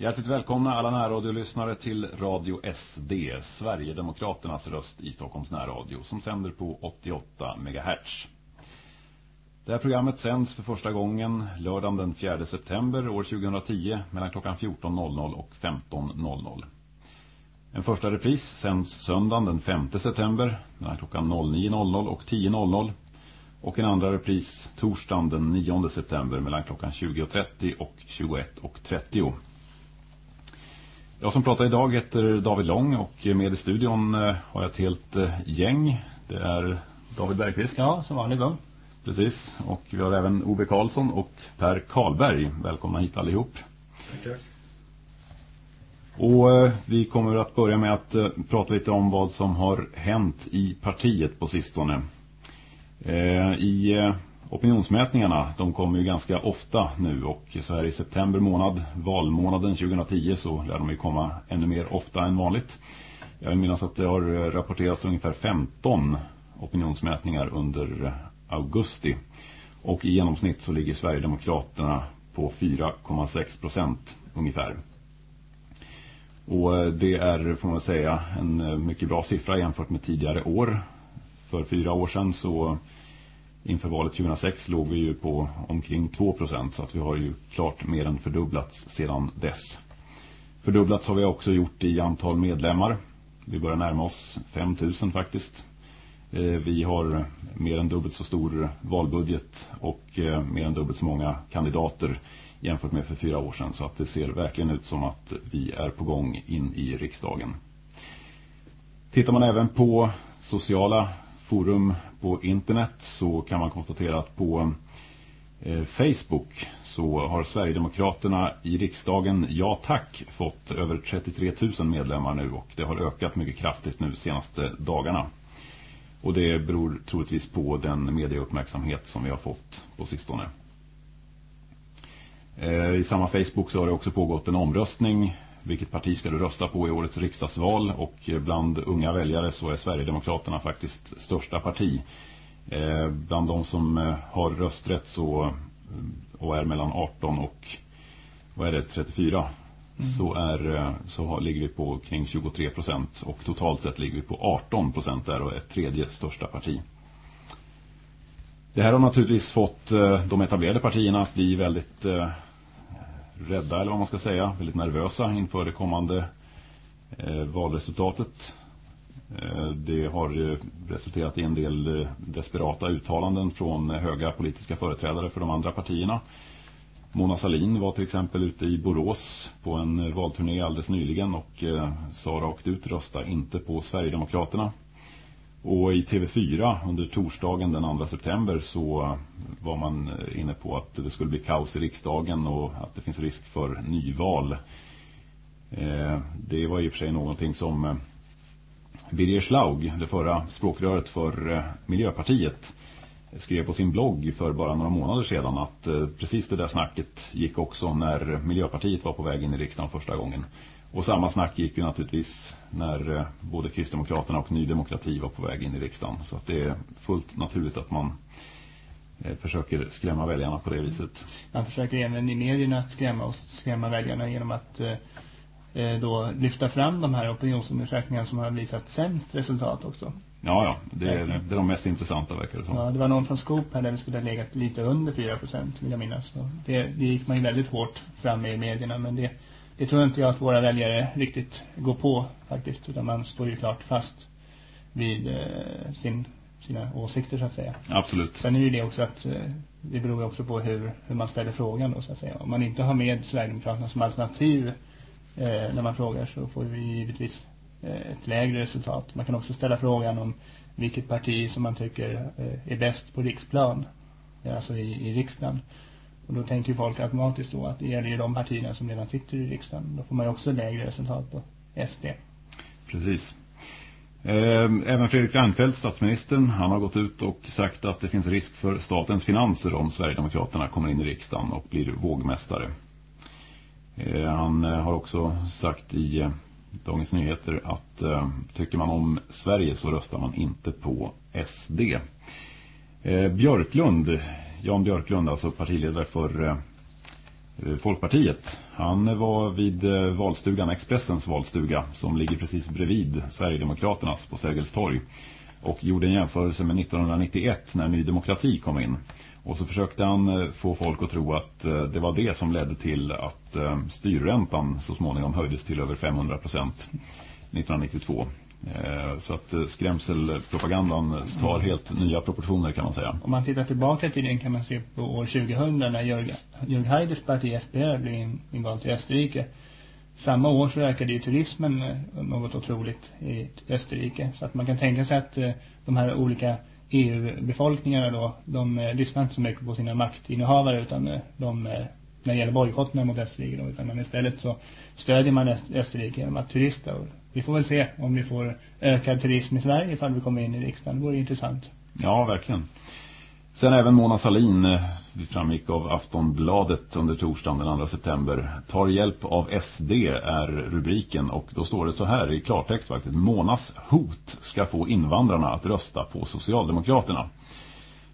Hjärtligt välkomna alla närradiolyssnare till Radio SD, Sverigedemokraternas röst i Stockholms närradio, som sänder på 88 MHz. Det här programmet sänds för första gången lördagen den 4 september år 2010 mellan klockan 14.00 och 15.00. En första repris sänds söndagen den 5 september mellan klockan 09.00 och 10.00 och en andra repris torsdagen den 9 september mellan klockan 20.30 och 21.30. Jag som pratar idag heter David Lång och med i studion eh, har jag ett helt eh, gäng. Det är David Bergqvist. Ja, som vanligt då. Precis, och vi har även Ove Karlsson och Per Karlberg. Välkomna hit allihop. Tack. Och eh, vi kommer att börja med att prata lite om vad som har hänt i partiet på sistone. I opinionsmätningarna, de kommer ju ganska ofta nu och så här i september månad, valmånaden 2010 så lär de ju komma ännu mer ofta än vanligt. Jag minns att det har rapporterats ungefär 15 opinionsmätningar under augusti och i genomsnitt så ligger Sverigedemokraterna på 4,6 procent ungefär. Och eh, det är, får man säga, en eh, mycket bra siffra jämfört med tidigare år. För fyra år sedan så inför valet 2006 låg vi ju på omkring 2% så att vi har ju klart mer än fördubblats sedan dess. Fördubblats har vi också gjort i antal medlemmar. Vi börjar närma oss 5000 faktiskt. Eh, vi har mer än dubbelt så stor valbudget och eh, mer än dubbelt så många kandidater jämfört med för fyra år sedan. Så att det ser verkligen ut som att vi är på gång in i riksdagen. Tittar man även på sociala forum på internet så kan man konstatera att på eh, Facebook så har Sverigedemokraterna i riksdagen Ja tack fått över 33 000 medlemmar nu och det har ökat mycket kraftigt nu senaste dagarna. Och det beror troligtvis på den medieuppmärksamhet som vi har fått på sistone. Eh, I samma Facebook så har det också pågått en omröstning vilket parti ska du rösta på i årets riksdagsval och bland unga väljare så är Sverigedemokraterna faktiskt största parti. Eh, bland de som eh, har rösträtt så eh, och är mellan 18 och vad är det 34 mm. så är så har, ligger vi på kring 23 procent och totalt sett ligger vi på 18 procent där och är tredje största parti. Det här har naturligtvis fått de etablerade partierna att bli väldigt rädda eller vad man ska säga, väldigt nervösa inför det kommande eh, valresultatet. Eh, det har resulterat i en del eh, desperata uttalanden från höga politiska företrädare för de andra partierna. Mona Salin var till exempel ute i Borås på en eh, valturné alldeles nyligen och eh, sa rakt ut rösta inte på Sverigedemokraterna. Och i TV4 under torsdagen den 2 september så var man eh, inne på att det skulle bli kaos i riksdagen och att det finns risk för nyval. Eh, det var i och för sig någonting som eh, Birger Schlaug, det förra språkröret för Miljöpartiet, skrev på sin blogg för bara några månader sedan att precis det där snacket gick också när Miljöpartiet var på väg in i riksdagen första gången. Och samma snack gick ju naturligtvis när eh, både Kristdemokraterna och Ny Demokrati var på väg in i riksdagen. Så att det är fullt naturligt att man eh, försöker skrämma väljarna på det viset. Man försöker även i medierna skrämma, och skrämma väljarna genom att eh, då lyfta fram de här opinionsundersökningarna som har visat sämst resultat också. Ja, ja. Det är, det är de mest intressanta verkar det som. Ja, det var någon från Scoop här där vi skulle ha legat lite under 4% vill jag minnas. Det, det gick man ju väldigt hårt fram med i medierna men det det tror inte jag att våra väljare riktigt går på faktiskt. Utan man står ju klart fast vid eh, sin, sina åsikter så att säga. Absolut. Sen är ju det också att eh, det beror också på hur, hur man ställer frågan då så att säga. Om man inte har med Sverigedemokraterna som alternativ eh, när man frågar så får vi givetvis eh, ett lägre resultat. Man kan också ställa frågan om vilket parti som man tycker eh, är bäst på riksplan. Alltså i, i riksdagen. Och då tänker folk automatiskt då att det gäller ju de partierna som redan sitter i riksdagen. Då får man ju också lägre resultat på SD. Precis. Ehm, även Fredrik Reinfeldt, statsministern, han har gått ut och sagt att det finns risk för statens finanser om Sverigedemokraterna kommer in i riksdagen och blir vågmästare. Ehm, han eh, har också sagt i eh, Dagens Nyheter att eh, tycker man om Sverige så röstar man inte på SD. Ehm, Björklund Jan Björklund, alltså partiledare för eh, eh, Folkpartiet. Han var vid eh, valstugan, Expressens valstuga, som ligger precis bredvid Sverigedemokraternas på Sergels torg. Och gjorde en jämförelse med 1991 när Ny Demokrati kom in. Och så försökte han få folk att tro att det var det som ledde till att styrräntan så småningom höjdes till över 500 procent 1992. Eh, så att eh, skrämselpropagandan tar helt nya proportioner kan man säga. Om man tittar tillbaka till den kan man se på år 2000 när Jörg, Jörg Haiders parti FPR blev invalt i Österrike. Samma år så ökade ju turismen eh, något otroligt i Österrike. Så att man kan tänka sig att de här olika EU-befolkningarna då, de lyssnar inte så mycket på sina maktinnehavare utan de, när det gäller bojkotten mot Österrike då, utan man istället så stödjer man Österrike genom att turista och vi får väl se om vi får ökad turism i Sverige ifall vi kommer in i riksdagen. Det vore intressant. Ja, verkligen. Sen även Mona Salin, eh, framgick av Aftonbladet under torsdagen den 2 september, tar hjälp av SD är rubriken och då står det så här i klartext faktiskt. Monas hot ska få invandrarna att rösta på Socialdemokraterna.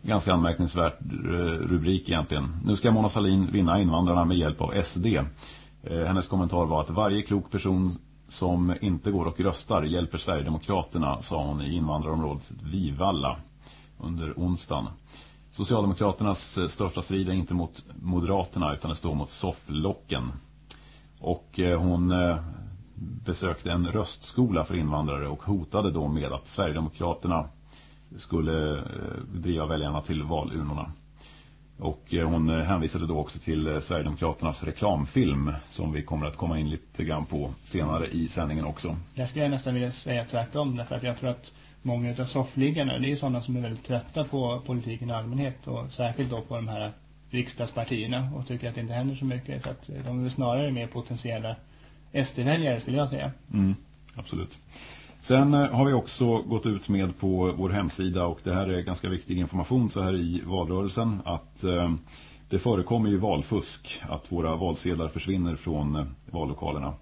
Ganska anmärkningsvärt eh, rubrik egentligen. Nu ska Mona Salin vinna invandrarna med hjälp av SD. Eh, hennes kommentar var att varje klok person som inte går och röstar hjälper Sverigedemokraterna, sa hon i invandrarområdet Vivalla under onsdagen. Socialdemokraternas eh, största strid är inte mot Moderaterna utan det står mot sofflocken. Och eh, hon eh, besökte en röstskola för invandrare och hotade då med att Sverigedemokraterna skulle driva väljarna till valurnorna. Och eh, hon eh, hänvisade då också till eh, Sverigedemokraternas reklamfilm som vi kommer att komma in lite grann på senare i sändningen också. Jag skulle nästan vilja säga tvärtom därför att jag tror att många av soffliggarna det är sådana som är väldigt trötta på politiken i allmänhet och särskilt då på de här riksdagspartierna och tycker att det inte händer så mycket så att de är snarare mer potentiella SD-väljare skulle jag säga. Mm, absolut. Sen eh, har vi också gått ut med på vår hemsida och det här är ganska viktig information så här i valrörelsen att eh, det förekommer ju valfusk, att våra valsedlar försvinner från eh, vallokalerna.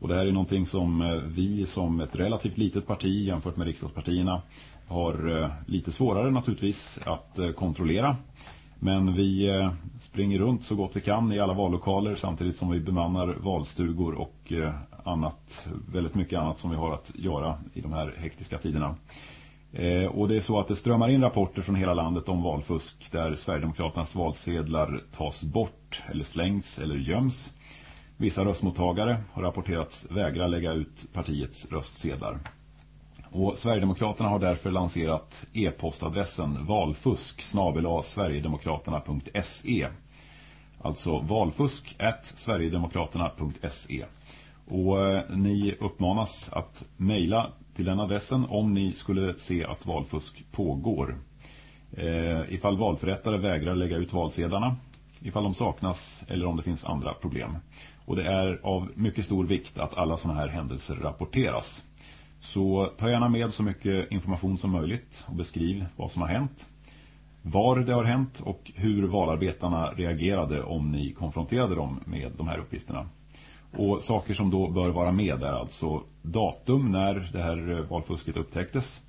Och det här är någonting som vi som ett relativt litet parti jämfört med riksdagspartierna har lite svårare naturligtvis att kontrollera. Men vi springer runt så gott vi kan i alla vallokaler samtidigt som vi bemannar valstugor och annat, väldigt mycket annat som vi har att göra i de här hektiska tiderna. Eh, och det är så att det strömmar in rapporter från hela landet om valfusk där Sverigedemokraternas valsedlar tas bort eller slängs eller göms. Vissa röstmottagare har rapporterats vägra lägga ut partiets röstsedlar. Och Sverigedemokraterna har därför lanserat e-postadressen valfusk sverigedemokraterna.se Alltså valfusk sverigedemokraterna.se och eh, ni uppmanas att mejla till den adressen om ni skulle se att valfusk pågår. Eh, ifall valförrättare vägrar lägga ut valsedlarna, ifall de saknas eller om det finns andra problem. Och det är av mycket stor vikt att alla sådana här händelser rapporteras. Så ta gärna med så mycket information som möjligt och beskriv vad som har hänt. Var det har hänt och hur valarbetarna reagerade om ni konfronterade dem med de här uppgifterna. Och saker som då bör vara med är alltså datum när det här eh, valfusket upptäcktes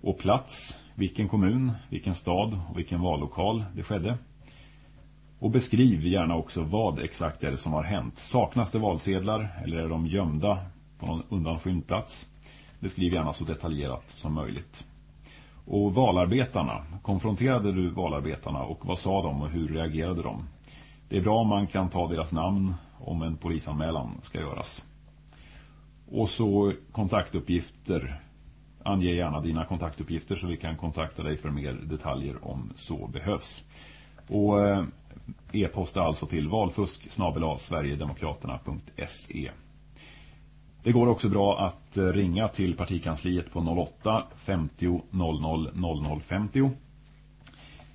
och plats, vilken kommun, vilken stad och vilken vallokal det skedde. Och beskriv gärna också vad exakt är det som har hänt. Saknas det valsedlar eller är de gömda på någon undanskymd plats? Beskriv gärna så detaljerat som möjligt. Och valarbetarna, konfronterade du valarbetarna och vad sa de och hur reagerade de? Det är bra om man kan ta deras namn om en polisanmälan ska göras. Och så kontaktuppgifter. Ange gärna dina kontaktuppgifter så vi kan kontakta dig för mer detaljer om så behövs. Och eh, e-posta alltså till valfusk sverigedemokraterna.se Det går också bra att eh, ringa till partikansliet på 08 50 00 00 50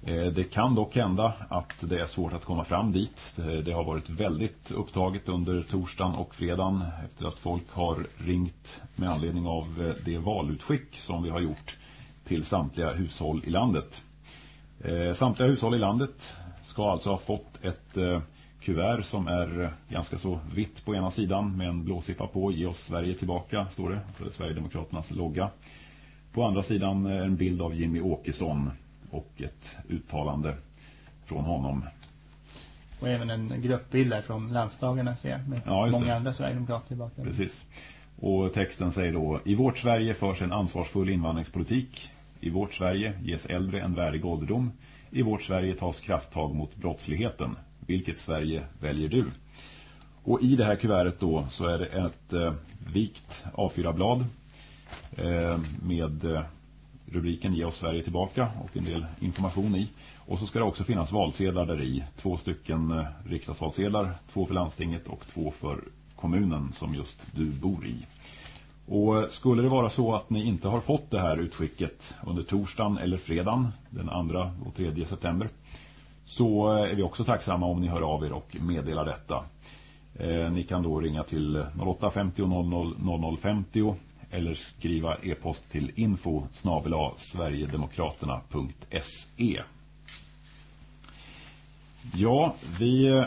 Eh, det kan dock hända att det är svårt att komma fram dit. Eh, det har varit väldigt upptaget under torsdagen och fredagen efter att folk har ringt med anledning av eh, det valutskick som vi har gjort till samtliga hushåll i landet. Samtliga hushåll i landet ska alltså ha fått ett kuvert som är ganska så vitt på ena sidan med en blåsippa på. Ge oss Sverige tillbaka, står det. Så det är Sverigedemokraternas logga. På andra sidan en bild av Jimmy Åkesson och ett uttalande från honom. Och även en gruppbild där från landsdagarna ser jag, med Ja, många det. andra Sverigedemokrater i bakgrunden. Precis. Och texten säger då I vårt Sverige förs en ansvarsfull invandringspolitik. I vårt Sverige ges äldre en värdig ålderdom. I vårt Sverige tas krafttag mot brottsligheten. Vilket Sverige väljer du? Och i det här kuvertet då så är det ett eh, vikt A4-blad eh, med eh, rubriken Ge oss Sverige tillbaka och en del information i. Och så ska det också finnas valsedlar där i. Två stycken eh, riksdagsvalsedlar, två för landstinget och två för kommunen som just du bor i. Och eh, skulle det vara så att ni inte har fått det här utskicket under torsdagen eller fredagen den 2 och 3 september så eh, är vi också tacksamma om ni hör av er och meddelar detta. Eh, ni kan då ringa till 08 50 00 00 50 eller skriva e-post till info sverigedemokraterna.se Ja, vi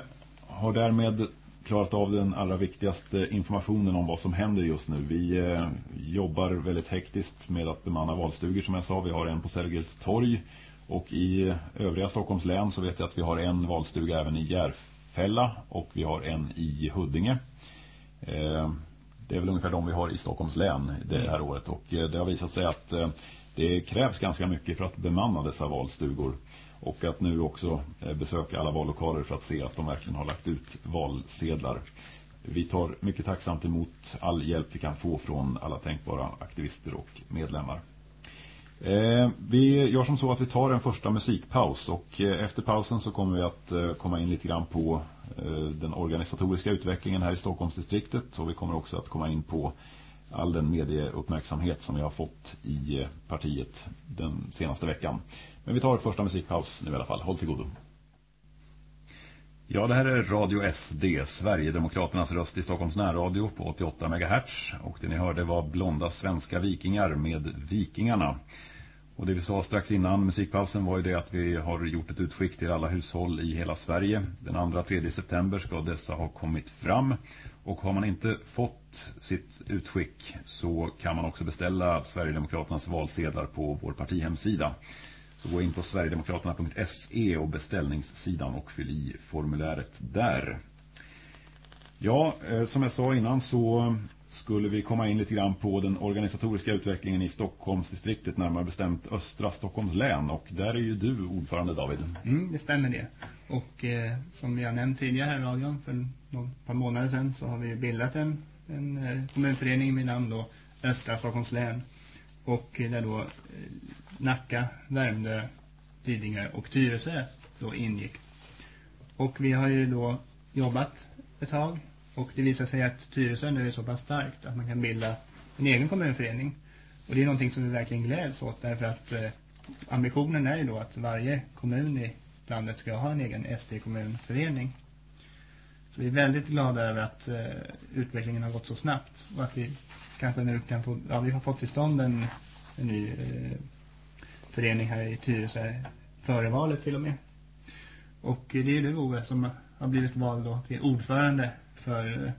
har därmed klarat av den allra viktigaste informationen om vad som händer just nu. Vi eh, jobbar väldigt hektiskt med att bemanna valstugor som jag sa. Vi har en på Sergels torg och i övriga Stockholms län så vet jag att vi har en valstuga även i Järfälla och vi har en i Huddinge. Eh, det är väl ungefär de vi har i Stockholms län det här året och eh, det har visat sig att eh, det krävs ganska mycket för att bemanna dessa valstugor och att nu också eh, besöka alla vallokaler för att se att de verkligen har lagt ut valsedlar. Vi tar mycket tacksamt emot all hjälp vi kan få från alla tänkbara aktivister och medlemmar. Vi gör som så att vi tar en första musikpaus och efter pausen så kommer vi att komma in lite grann på Eh, den organisatoriska utvecklingen här i Stockholmsdistriktet och vi kommer också att komma in på all den medieuppmärksamhet som vi har fått i eh, partiet den senaste veckan. Men vi tar första musikpaus nu i alla fall. Håll till godo. Ja, det här är Radio SD, Sverigedemokraternas röst i Stockholms närradio på 88 MHz. Och det ni hörde var Blonda svenska vikingar med Vikingarna. Och det vi sa strax innan musikpausen var ju det att vi har gjort ett utskick till alla hushåll i hela Sverige. Den 2-3 september ska dessa ha kommit fram. Och har man inte fått sitt utskick så kan man också beställa Sverigedemokraternas valsedlar på vår partihemsida. Så gå in på sverigedemokraterna.se och beställningssidan och fyll i formuläret där. Ja, eh, som jag sa innan så skulle vi komma in lite grann på den organisatoriska utvecklingen i Stockholmsdistriktet, närmare bestämt östra Stockholms län. Och där är ju du ordförande David. Mm, det stämmer det. Och eh, som vi har nämnt tidigare här i radion för ett par månader sedan så har vi bildat en, en eh, kommunförening med namn då Östra Stockholms län. Och eh, där då eh, Nacka, Värmdö, Lidingö och Tyresö då ingick. Och vi har ju då jobbat ett tag och det visar sig att Tyresö nu är så pass starkt att man kan bilda en egen kommunförening. Och det är någonting som vi verkligen gläds åt därför att eh, ambitionen är ju då att varje kommun i landet ska ha en egen SD-kommunförening. Så vi är väldigt glada över att eh, utvecklingen har gått så snabbt och att vi kanske nu kan få, ja vi har fått till stånd en, en ny eh, förening här i Tyresö före valet till och med. Och det är ju du Ove som har blivit vald då till ordförande för eh,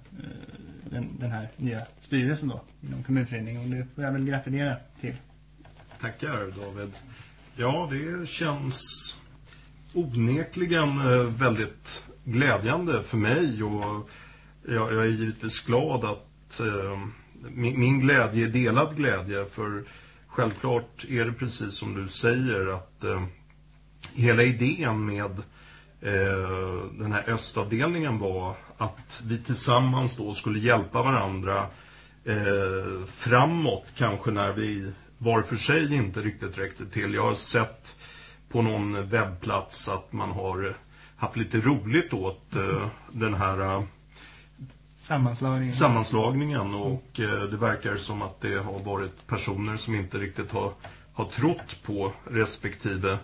den, den här nya styrelsen då inom kommunföreningen och det får jag väl gratulera till. Tackar David. Ja, det känns onekligen eh, väldigt glädjande för mig och jag, jag är givetvis glad att eh, min, min glädje är delad glädje för självklart är det precis som du säger att eh, hela idén med den här östavdelningen var att vi tillsammans då skulle hjälpa varandra eh, framåt kanske när vi var för sig inte riktigt räckte till. Jag har sett på någon webbplats att man har haft lite roligt åt eh, den här eh, Sammanslagningen. sammanslagningen och eh, det verkar som att det har varit personer som inte riktigt har, har trott på respektive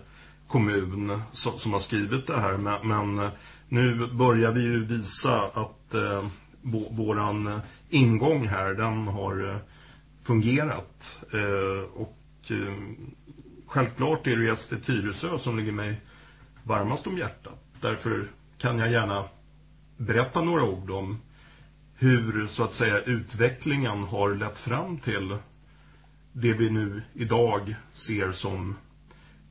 kommun som, som har skrivit det här. Men, men eh, nu börjar vi ju visa att eh, vå, våran eh, ingång här den har eh, fungerat. Eh, och eh, självklart är det ju SD Tyresö som ligger mig varmast om hjärtat. Därför kan jag gärna berätta några ord om hur så att säga utvecklingen har lett fram till det vi nu idag ser som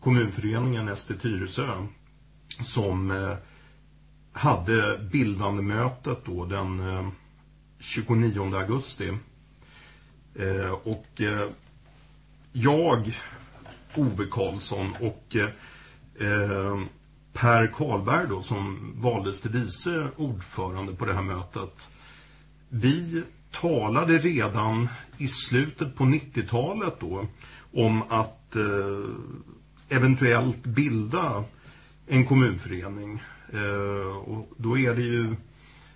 kommunföreningen SD Tyresö som eh, hade bildande mötet då den eh, 29 augusti. Eh, och jag, Ove Karlsson och Per Karlberg då som valdes till vice ordförande på det här mötet. Vi talade redan i slutet på 90-talet då om att eventuellt bilda en kommunförening. Eh, och då är det ju,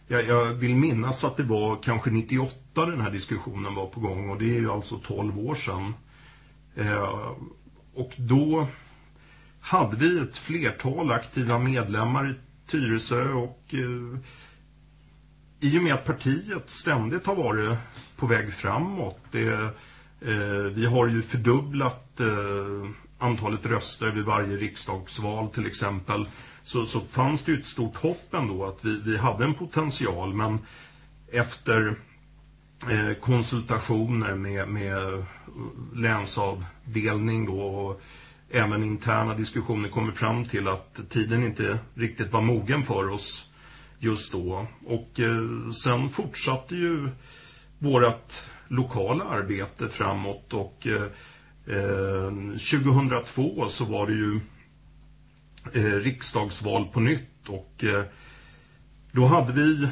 jag, jag, vill minnas att det var kanske 98 den här diskussionen var på gång och det är ju alltså 12 år sedan. Eh, och då hade vi ett flertal aktiva medlemmar i Tyresö och eh, i och med att partiet ständigt har varit på väg framåt. Det, eh, vi har ju fördubblat eh, antalet röster vid varje riksdagsval till exempel. Så, så fanns det ju ett stort hopp ändå att vi, vi hade en potential men efter eh, konsultationer med, med länsavdelning då och även interna diskussioner kommer fram till att tiden inte riktigt var mogen för oss just då. Och eh, sen fortsatte ju vårt lokala arbete framåt och eh, Ehm, 2002 så var det ju eh, riksdagsval på nytt och eh, då hade vi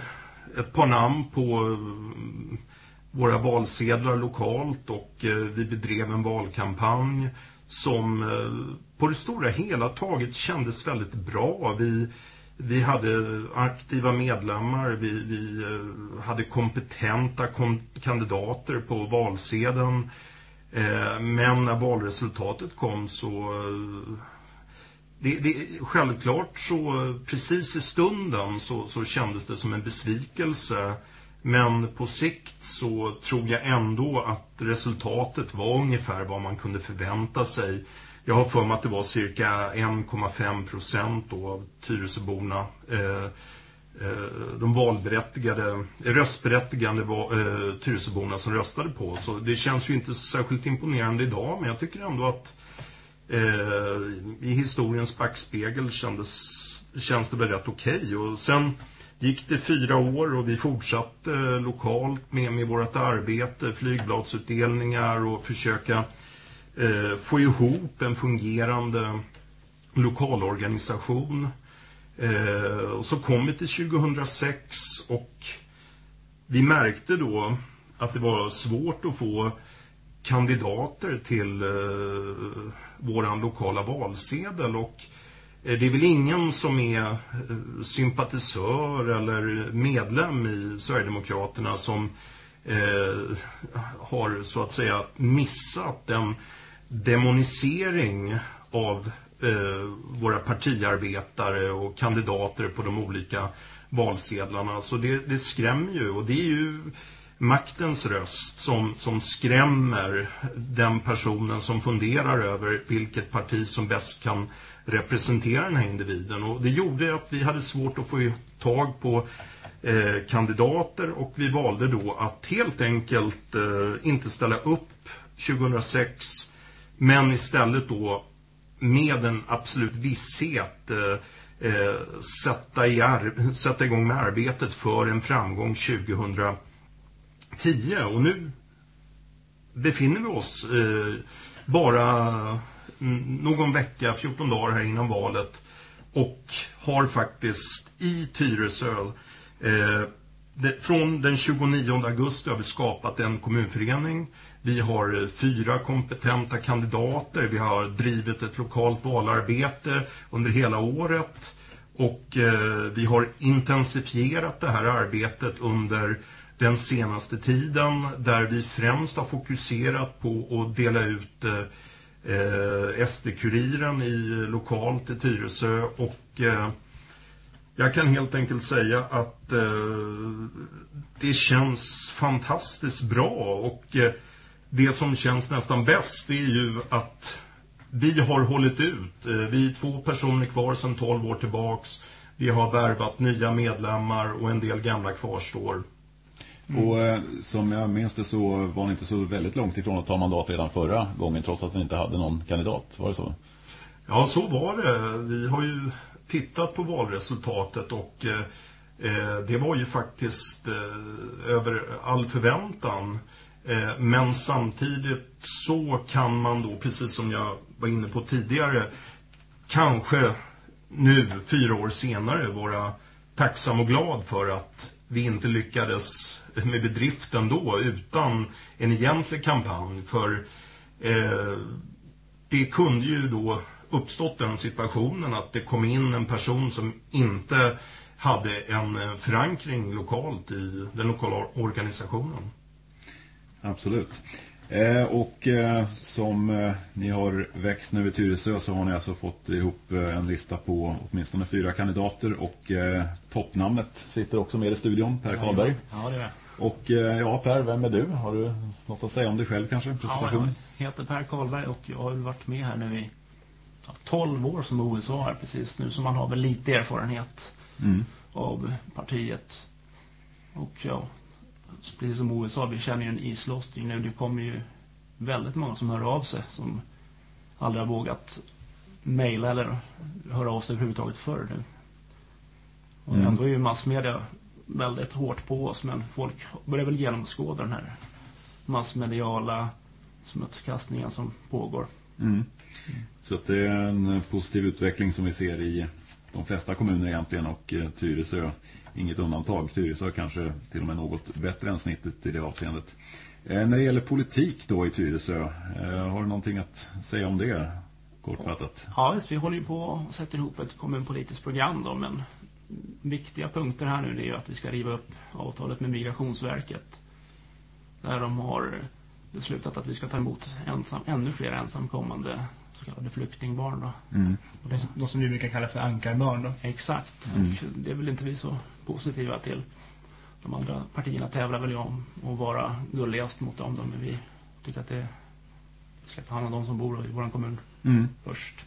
ett par namn på eh, våra valsedlar lokalt och eh, vi bedrev en valkampanj som eh, på det stora hela taget kändes väldigt bra. Vi vi hade aktiva medlemmar, vi, vi eh, hade kompetenta kandidater på valsedeln. Eh, men när valresultatet kom så... Eh, det, det, självklart så eh, precis i stunden så, så kändes det som en besvikelse. Men på sikt så tror jag ändå att resultatet var ungefär vad man kunde förvänta sig jag har för mig att det var cirka 1,5 procent av Tyresöborna eh, Eh, de valberättigade, eh, röstberättigande var, eh, Tyresöborna som röstade på. Så det känns ju inte särskilt imponerande idag, men jag tycker ändå att eh, i historiens backspegel kändes, känns det väl rätt okej. Okay. Och sen gick det fyra år och vi fortsatte lokalt med, med vårt arbete, flygbladsutdelningar och försöka eh, få ihop en fungerande lokalorganisation. Eh, och så kom vi till 2006 och vi märkte då att det var svårt att få kandidater till eh, våran lokala valsedel. Och eh, det är väl ingen som är eh, sympatisör eller medlem i Sverigedemokraterna som eh, har så att säga missat den demonisering av Eh, våra partiarbetare och kandidater på de olika valsedlarna. Så det, det skrämmer ju och det är ju maktens röst som, som skrämmer den personen som funderar över vilket parti som bäst kan representera den här individen. Och det gjorde att vi hade svårt att få tag på eh, kandidater och vi valde då att helt enkelt eh, inte ställa upp 2006 men istället då med en absolut visshet eh, eh sätta, i sätta igång med arbetet för en framgång 2010. Och nu befinner vi oss eh, bara någon vecka, 14 dagar här innan valet och har faktiskt i Tyresö eh, från den 29 augusti har vi skapat en kommunförening vi har eh, fyra kompetenta kandidater. Vi har drivit ett lokalt valarbete under hela året. Och eh, vi har intensifierat det här arbetet under den senaste tiden där vi främst har fokuserat på att dela ut eh, eh SD-kuriren i lokalt i Tyresö och eh, jag kan helt enkelt säga att eh, det känns fantastiskt bra och eh, det som känns nästan bäst är ju att vi har hållit ut. Eh, vi är två personer kvar sedan 12 år tillbaks. Vi har värvat nya medlemmar och en del gamla kvarstår. Mm. Och eh, som jag minns det så var ni inte så väldigt långt ifrån att ta mandat redan förra gången trots att ni inte hade någon kandidat, var det så? Ja, så var det. Vi har ju tittat på valresultatet och eh, eh, det var ju faktiskt eh, över all förväntan. Men samtidigt så kan man då, precis som jag var inne på tidigare, kanske nu, fyra år senare, vara tacksam och glad för att vi inte lyckades med bedriften då utan en egentlig kampanj. För eh, det kunde ju då uppstått den situationen att det kom in en person som inte hade en förankring lokalt i den lokala organisationen. Absolut. Eh, och eh, som eh, ni har växt nu i Tyresö så har ni alltså fått ihop eh, en lista på åtminstone fyra kandidater och eh, toppnamnet sitter också med i studion, Per Karlberg. Ja, det är Och eh, ja, Per, vem är du? Har du något att säga om dig själv kanske? Presentation? Ja, jag heter Per Karlberg och jag har varit med här nu i ja, 12 år som OSA här precis nu så man har väl lite erfarenhet mm. av partiet. Och ja, precis som OSA, vi känner ju en islossning nu. Det kommer ju väldigt många som hör av sig som aldrig har vågat mejla eller höra av sig överhuvudtaget förr nu. Och mm. ändå är ju massmedia väldigt hårt på oss men folk börjar väl genomskåda den här massmediala smutskastningen som pågår. Mm. Så att det är en eh, positiv utveckling som vi ser i de flesta kommuner egentligen och eh, Tyresö inget undantag. Tyresö kanske till och med något bättre än snittet i det avseendet. Eh, när det gäller politik då i Tyresö, har du någonting att säga om det kortfattat? Ja, visst, vi håller ju på och sätter ihop ett kommunpolitiskt program då, men viktiga punkter här nu är ju att vi ska riva upp avtalet med Migrationsverket. Där de har beslutat att vi ska ta emot ensam, ännu fler ensamkommande kallade flyktingbarn. Då. Mm. Och det, de som vi brukar kalla för ankarbarn. Då. Exakt. Mm. Och det är väl inte vi så positiva till. De andra partierna tävlar väl om att vara gulligast mot dem. Då, men vi tycker att det ska ta hand om de som bor i vår kommun mm. först.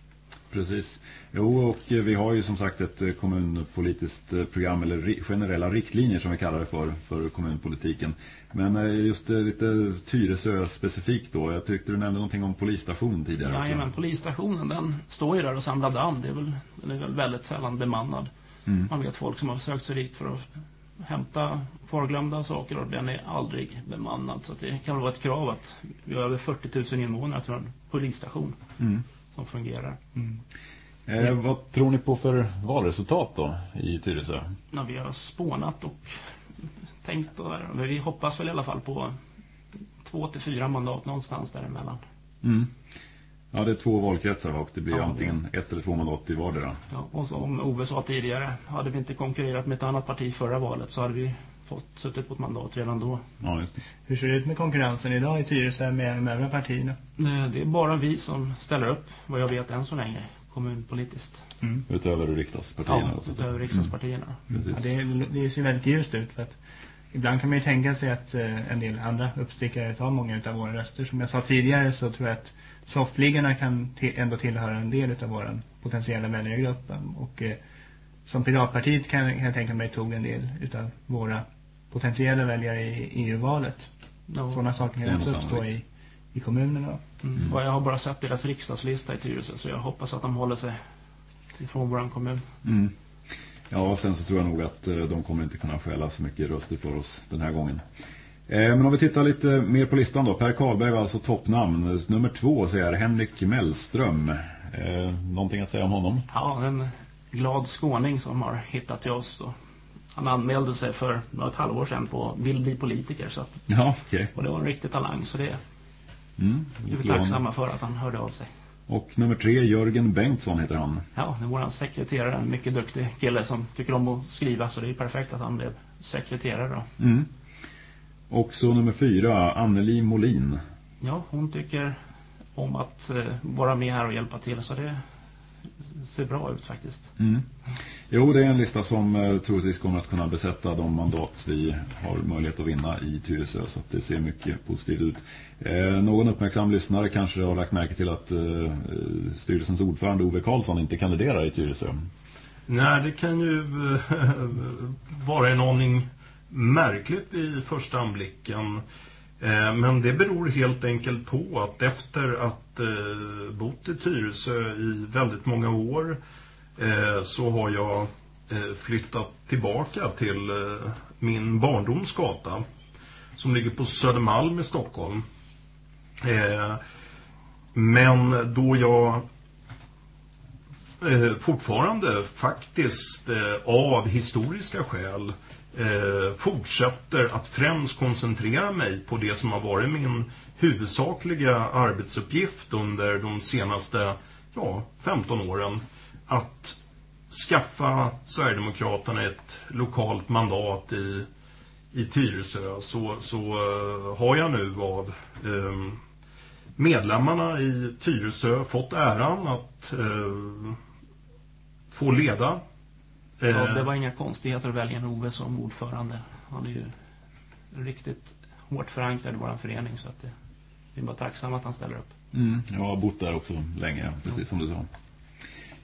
Precis. Jo, och vi har ju som sagt ett kommunpolitiskt program eller generella riktlinjer som vi kallar det för, för kommunpolitiken. Men eh, just eh, lite Tyresö specifikt då. Jag tyckte du nämnde någonting om polisstationen tidigare. Ja, men polisstationen den står ju där och samlar damm. Det är väl, den är väl väldigt sällan bemannad. Mm. Man vet folk som har sökt sig dit för att hämta kvarglömda saker och den är aldrig bemannad. Så det kan vara ett krav att vi har över 40 000 invånare för en polisstation mm. Som fungerar. Mm. Eh, vad tror ni på för valresultat då i Tyresö? Ja, vi har spånat och tänkt. Men vi hoppas väl i alla fall på två till fyra mandat någonstans däremellan. Mm. Ja, det är två valkretsar och det blir ja, antingen ett eller två mandat i vardera. Ja, och som Ove sa tidigare, hade vi inte konkurrerat med ett annat parti förra valet så hade vi fått suttit på ett mandat redan då. Ja, just det. Hur ser det ut med konkurrensen idag i Tyresö med de övriga partierna? Det är bara vi som ställer upp, vad jag vet än så länge, kommunpolitiskt. Mm. Utöver riksdagspartierna? Ja, utöver riksdagspartierna. Mm. Ja, det, det ser väldigt ljust ut för att ibland kan man ju tänka sig att eh, en del andra uppstickare tar många av våra röster. Som jag sa tidigare så tror jag att soffliggarna kan ändå tillhöra en del av vår potentiella väljargrupp. Och eh, som Piratpartiet kan, kan jag tänka mig tog en del av våra potentiella väljare i EU-valet. No. Sådana saker kan också uppstå i, i kommunerna. Mm. Mm. jag har bara sett deras riksdagslista i Tyresö så jag hoppas att de håller sig ifrån vår kommun. Mm. Ja, och sen så tror jag nog att eh, de kommer inte kunna skälla så mycket röster för oss den här gången. Eh, men om vi tittar lite mer på listan då. Per Karlberg var alltså toppnamn. Nummer två så är Henrik Mellström. Eh, någonting att säga om honom? Ja, en glad skåning som har hittat till oss. Då. Han anmälde sig för ett halvår sedan på Vill bli politiker. Så att, ja, okay. Och det var en riktig talang så det mm, är vi tacksamma för att han hörde av sig. Och nummer tre, Jörgen Bengtsson heter han. Ja, det är vår sekreterare, en mycket duktig kille som tycker om att skriva så det är perfekt att han blev sekreterare då. Mm. Och så nummer fyra, Anneli Molin. Ja, hon tycker om att eh, vara med här och hjälpa till så det ser bra ut faktiskt. Mm. Jo, det är en lista som eh, troligtvis kommer att kunna besätta de mandat vi har möjlighet att vinna i Tyresö så att det ser mycket positivt ut. Eh, någon uppmärksam lyssnare kanske har lagt märke till att eh, styrelsens ordförande Ove Karlsson inte kandiderar i Tyresö. Nej, det kan ju eh, vara en aning märkligt i första anblicken. Eh, men det beror helt enkelt på att efter att eh, bott i Tyresö i väldigt många år Eh, så har jag eh, flyttat tillbaka till eh, min barndomsgata som ligger på Södermalm i Stockholm. Men då jag fortfarande faktiskt av historiska skäl fortsätter att främst koncentrera mig på det som har varit min huvudsakliga arbetsuppgift under de senaste ja, 15 åren. Att skaffa Sverigedemokraterna ett lokalt mandat i, i Tyresö så, så uh, har jag nu av um, medlemmarna i Tyresö fått äran att uh, få leda. Så det var inga konstigheter att välja en Ove som ordförande. Han är ju riktigt hårt förankrad i vår förening så att det, vi är bara tacksamma att han ställer upp. Mm, jag har bott där också länge, precis ja. som du sa.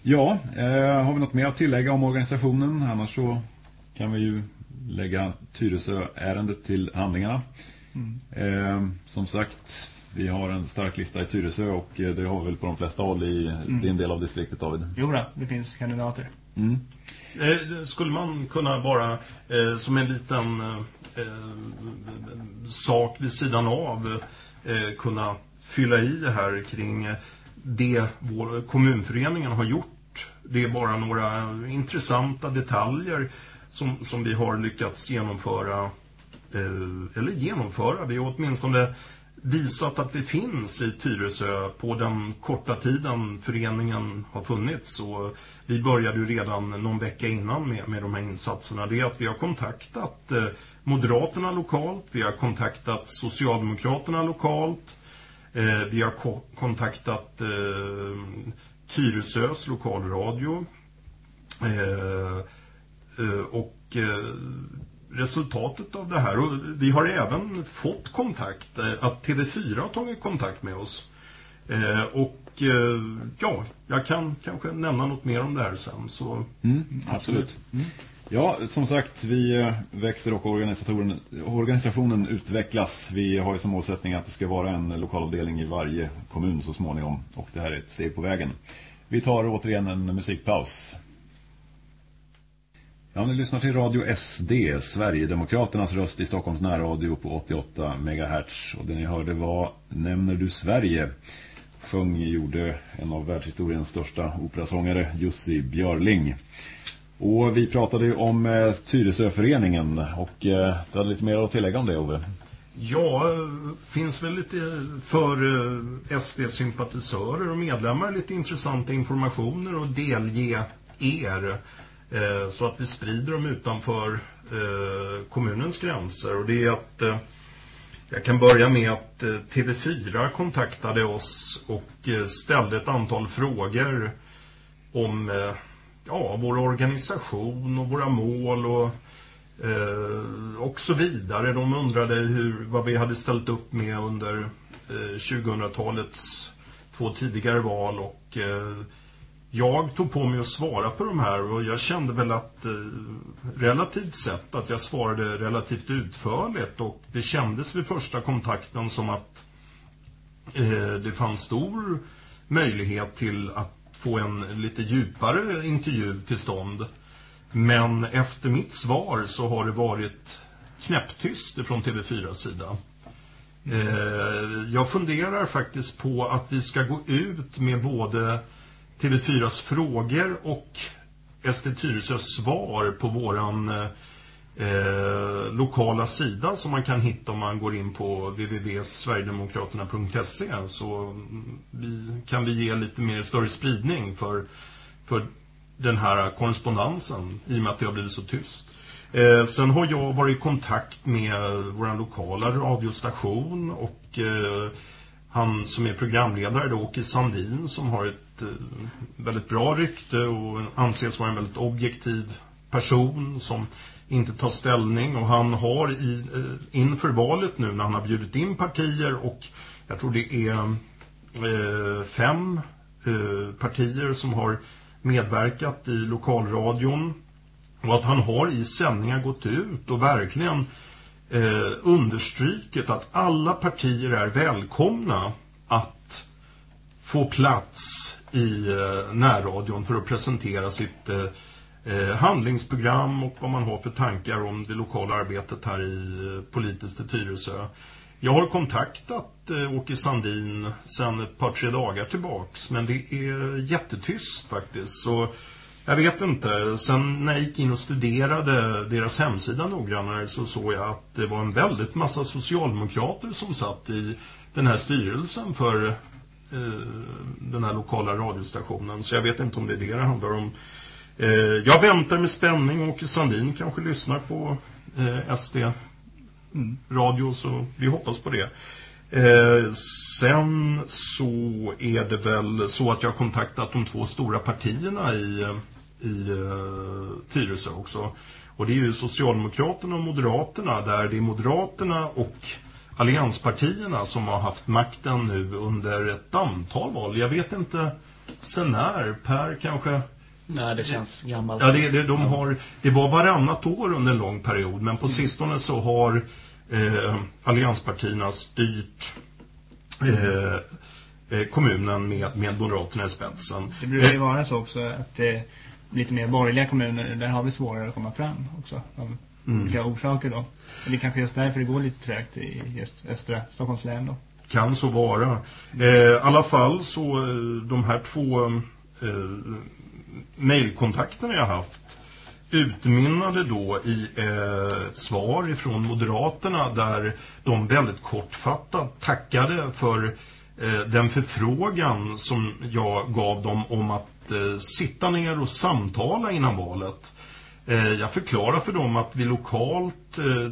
Ja, eh, har vi något mer att tillägga om organisationen? Annars så kan vi ju lägga Tyresö-ärendet till handlingarna. Mm. Eh, som sagt, vi har en stark lista i Tyresö och eh, det har vi väl på de flesta håll i mm. din del av distriktet, David. Jo då, det finns kandidater. Mm. Eh, skulle man kunna bara eh, som en liten eh, sak vid sidan av eh, kunna fylla i här kring det vår kommunföreningen har gjort. Det är bara några intressanta detaljer som, som vi har lyckats genomföra eh, eller genomföra. Vi har åtminstone visat att vi finns i Tyresö på den korta tiden föreningen har funnits. Och vi började ju redan någon vecka innan med, med de här insatserna. Det är att vi har kontaktat eh, Moderaterna lokalt, vi har kontaktat Socialdemokraterna lokalt, Eh, vi har kontaktat eh, Tyresös lokalradio eh, och resultatet av det här. Och vi har även fått kontakt, att TV4 har tagit kontakt med oss. Och ja, jag kan kanske nämna något mer om det här sen. Så. Mm, absolut. Mm. Ja, som sagt, vi eh, växer och organisationen, organisationen utvecklas. Vi har ju som målsättning att det ska vara en lokalavdelning i varje kommun så småningom. Och det här är ett steg på vägen. Vi tar återigen en musikpaus. Ja, ni lyssnar till Radio SD, Sverigedemokraternas röst i Stockholms närradio på 88 MHz. Och det ni hörde var Nämner du Sverige? Sjöng gjorde en av världshistoriens största operasångare, Jussi Björling. Och vi pratade ju om eh, Tyresöföreningen och eh, du hade lite mer att tillägga om det, Ove. Ja, eh, finns väl lite för eh, SD-sympatisörer och medlemmar lite intressanta informationer att delge er Eh, så att vi sprider dem utanför eh, kommunens gränser. Och det är att eh, jag kan börja med att eh, TV4 kontaktade oss och eh, ställde ett antal frågor om ja, vår organisation och våra mål och, eh, och så vidare. De undrade hur, vad vi hade ställt upp med under eh, 2000-talets två tidigare val och eh, jag tog på mig att svara på de här och jag kände väl att eh, relativt sett att jag svarade relativt utförligt och det kändes vid första kontakten som att eh, det fanns stor möjlighet till att få en lite djupare intervju till stånd. Men efter mitt svar så har det varit knäpptyst från TV4 sida. Eh, jag funderar faktiskt på att vi ska gå ut med både TV4s frågor och SD Tyresös svar på våran eh, eh, lokala sida som man kan hitta om man går in på www.sverigedemokraterna.se så vi, kan vi ge lite mer större spridning för, för den här korrespondensen i och med att det har blivit så tyst. Eh, sen har jag varit i kontakt med vår lokala radiostation och eh, han som är programledare då, Åke Sandin som har ett Eh, väldigt bra rykte och anses vara en väldigt objektiv person som inte tar ställning. Och han har i, eh, inför valet nu när han har bjudit in partier och jag tror det är eh, fem eh, partier som har medverkat i lokalradion. Och att han har i sändningar gått ut och verkligen eh, understrykit att alla partier är välkomna att få plats i eh, närradion för att presentera sitt eh, eh, handlingsprogram och vad man har för tankar om det lokala arbetet här i eh, politiskt i Tyresö. Jag har kontaktat eh, Åke Sandin sedan ett par tre dagar tillbaks men det är jättetyst faktiskt. Så jag vet inte. Sen när jag gick in och studerade deras hemsida noggrannare så såg jag att det var en väldigt massa socialdemokrater som satt i den här styrelsen för eh, den här lokala radiostationen. Så jag vet inte om det är det det handlar om. Eh, jag väntar med spänning. Åke Sandin kanske lyssnar på eh, SD radio så vi hoppas på det. Eh, sen så är det väl så att jag har kontaktat de två stora partierna i, eh, i eh, Tyresö också. Och det är ju Socialdemokraterna och Moderaterna där det är Moderaterna och allianspartierna som har haft makten nu under ett antal val. Jag vet inte sen när, Per kanske... Nej, det känns gammalt. Ja, det, det, de har, det var varannat år under en lång period men på sistone så har eh, allianspartierna styrt eh, eh, kommunen med, med Moderaterna i spetsen. Det brukar ju vara så också att eh, lite mer borgerliga kommuner, där har vi svårare att komma fram också. Av Mm. olika orsaker då. Och det är kanske just därför det går lite trögt i just östra Stockholms län då. Kan så vara. Eh, I alla fall så eh, de här två eh, mejlkontakterna jag haft utmynnade då i eh, ett svar ifrån Moderaterna där de väldigt kortfattat tackade för eh, den förfrågan som jag gav dem om att eh, sitta ner och samtala innan valet. Eh, jag förklarar för dem att vi lokalt eh,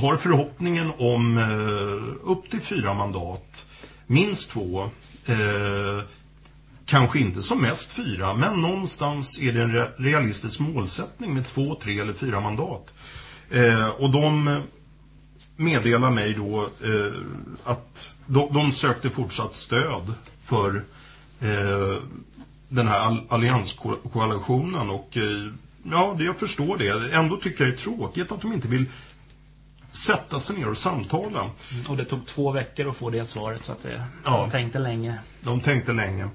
har förhoppningen om eh, upp till fyra mandat, minst två, eh, kanske inte som mest fyra, men någonstans är det en re realistisk målsättning med två, tre eller fyra mandat. Eh, och de meddelar mig då eh, att de, de sökte fortsatt stöd för eh, den här all allianskoalitionen och eh, ja, jag förstår det. Ändå tycker jag det är tråkigt att de inte vill sätta sig ner och samtala. Och det tog två veckor att få det svaret så att det, Ja. jag tänkte länge. De tänkte länge.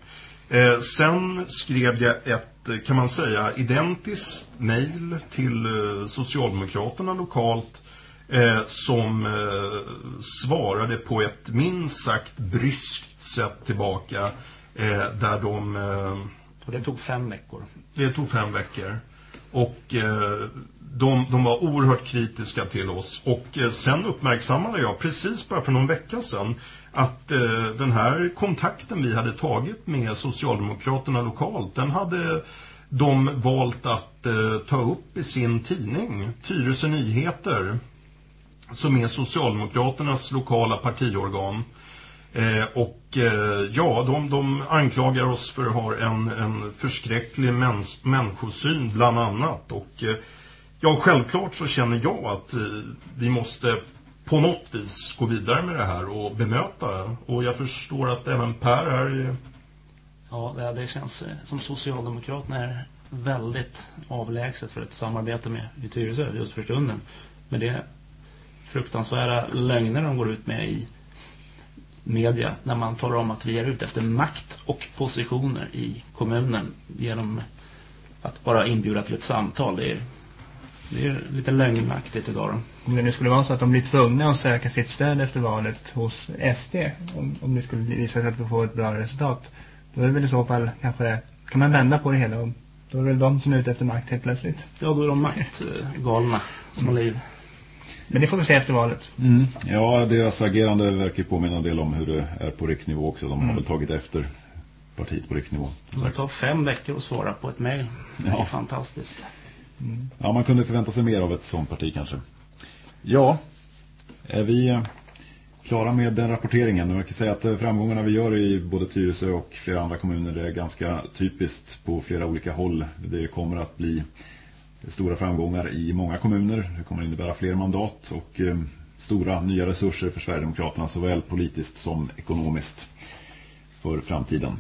Eh, sen skrev jag ett, eh, kan man säga, identiskt mejl till eh, Socialdemokraterna lokalt eh, som eh, svarade på ett minst sagt bryskt sätt tillbaka eh, där de Och det tog fem veckor. det tog fem veckor. Och de, de var oerhört kritiska till oss. Och sen uppmärksammade jag precis bara för någon vecka sedan att eh, den här kontakten vi hade tagit med Socialdemokraterna lokalt, den hade de valt att eh, ta upp i sin tidning, Tyresö Nyheter, som är Socialdemokraternas lokala partiorgan. Eh, och eh, ja, de, de anklagar oss för att ha en, en förskräcklig mäns, människosyn bland annat. Och eh, ja, självklart så känner jag att eh, vi måste på något vis gå vidare med det här och bemöta det. Och jag förstår att även Per är Ja, det, det känns eh, som Socialdemokraterna är väldigt avlägset för ett samarbete med i Tyresö just för stunden. Men det är fruktansvärda lögner de går ut med i media när man talar om att vi är ute efter makt och positioner i kommunen genom att bara inbjuda till ett samtal. Det är, det är lite lögnaktigt utav dem. Om det nu skulle vara så att de blir tvungna att söka sitt stöd efter valet hos SD, om, om det skulle visa sig att vi får ett bra resultat, då är det väl i så fall kanske, kan man vända på det hela och då är det väl de som är ute efter makt helt plötsligt. Ja, då är de maktgalna som har liv. Men det får vi se efter valet. Ja, deras agerande verkar påminna en del om hur det är på riksnivå också. De har väl tagit efter partiet på riksnivå. Det tar fem veckor att svara på ett mejl. Det är Ja. fantastiskt. Ja, man kunde förvänta sig mer av ett sånt parti kanske. Ja, är vi eh, klara med den rapporteringen? Jag kan säga att eh, framgångarna vi gör i både Tyresö och flera andra kommuner det är ganska typiskt på flera olika håll. Det kommer att bli stora framgångar i många kommuner. Det kommer innebära fler mandat och eh, stora nya resurser för Sverigedemokraterna såväl politiskt som ekonomiskt för framtiden.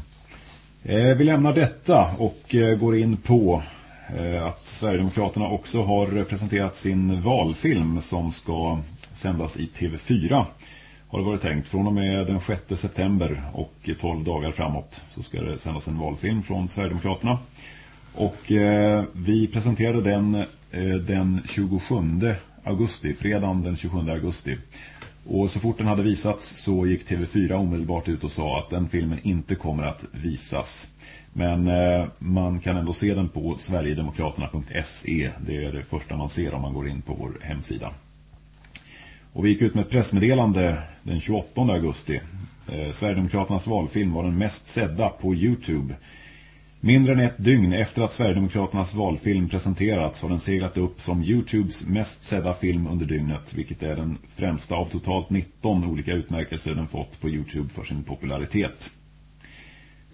Vi lämnar detta och går in på Eh, att Sverigedemokraterna också har presenterat sin valfilm som ska sändas i TV4. har det varit tänkt. Från och med den 6 september och 12 dagar framåt så ska det sändas en valfilm från Sverigedemokraterna. Och eh, vi presenterade den eh, den 27 augusti, fredagen den 27 augusti. Och så fort den hade visats så gick TV4 omedelbart ut och sa att den filmen inte kommer att visas. Men eh, man kan ändå se den på sverigedemokraterna.se. Det är det första man ser om man går in på vår hemsida. Och vi gick ut med ett pressmeddelande den 28 augusti. Eh, Sverigedemokraternas valfilm var den mest sedda på Youtube. Mindre än ett dygn efter att Sverigedemokraternas valfilm presenterats har den seglat upp som Youtubes mest sedda film under dygnet, vilket är den främsta av totalt 19 olika utmärkelser den fått på Youtube för sin popularitet.